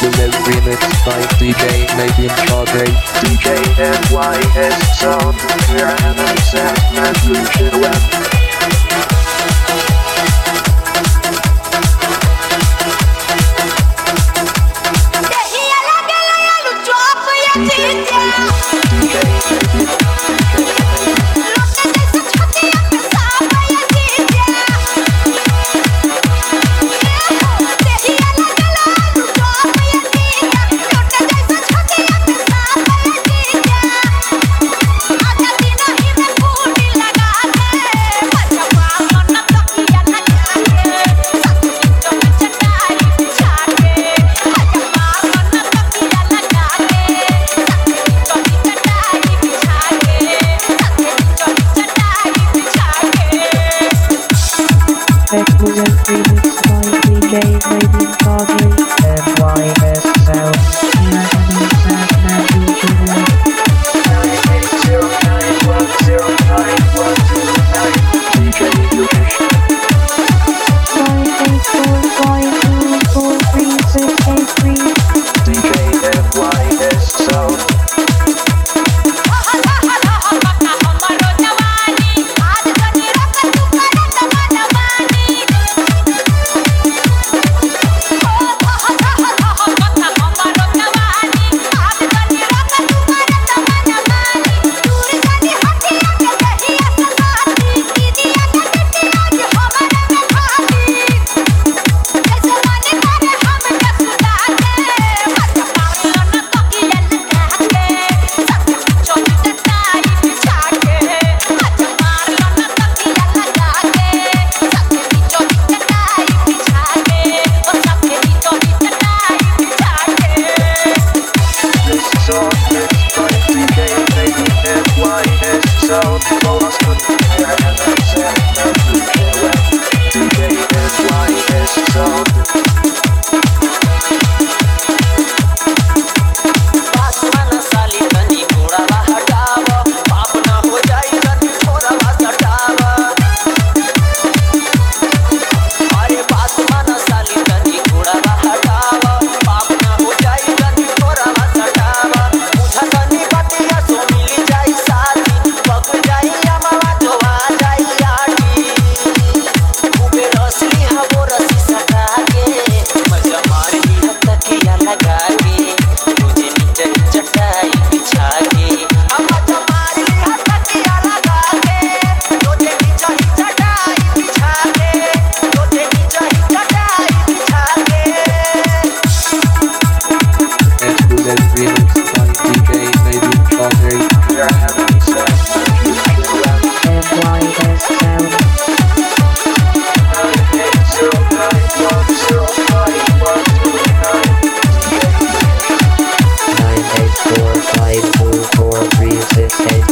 exclusive remix by DJ Nabeene Padre. DJ MYS Sound, Clear Heavens and Mad Lucian Web.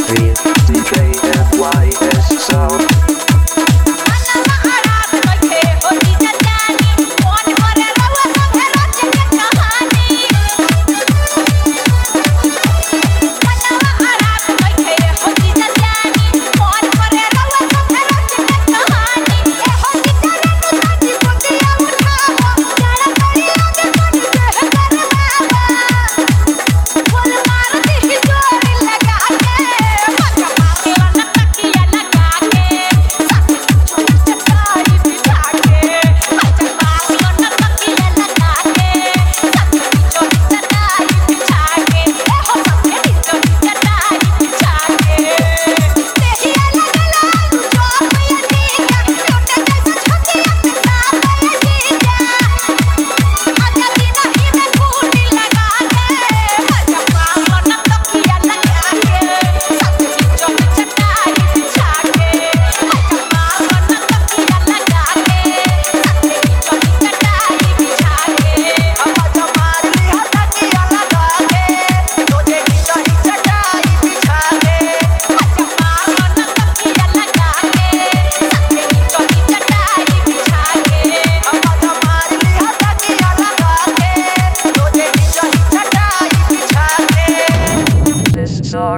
breathe.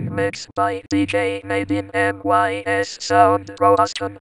Mix by DJ Made in MYS Sound Robuston.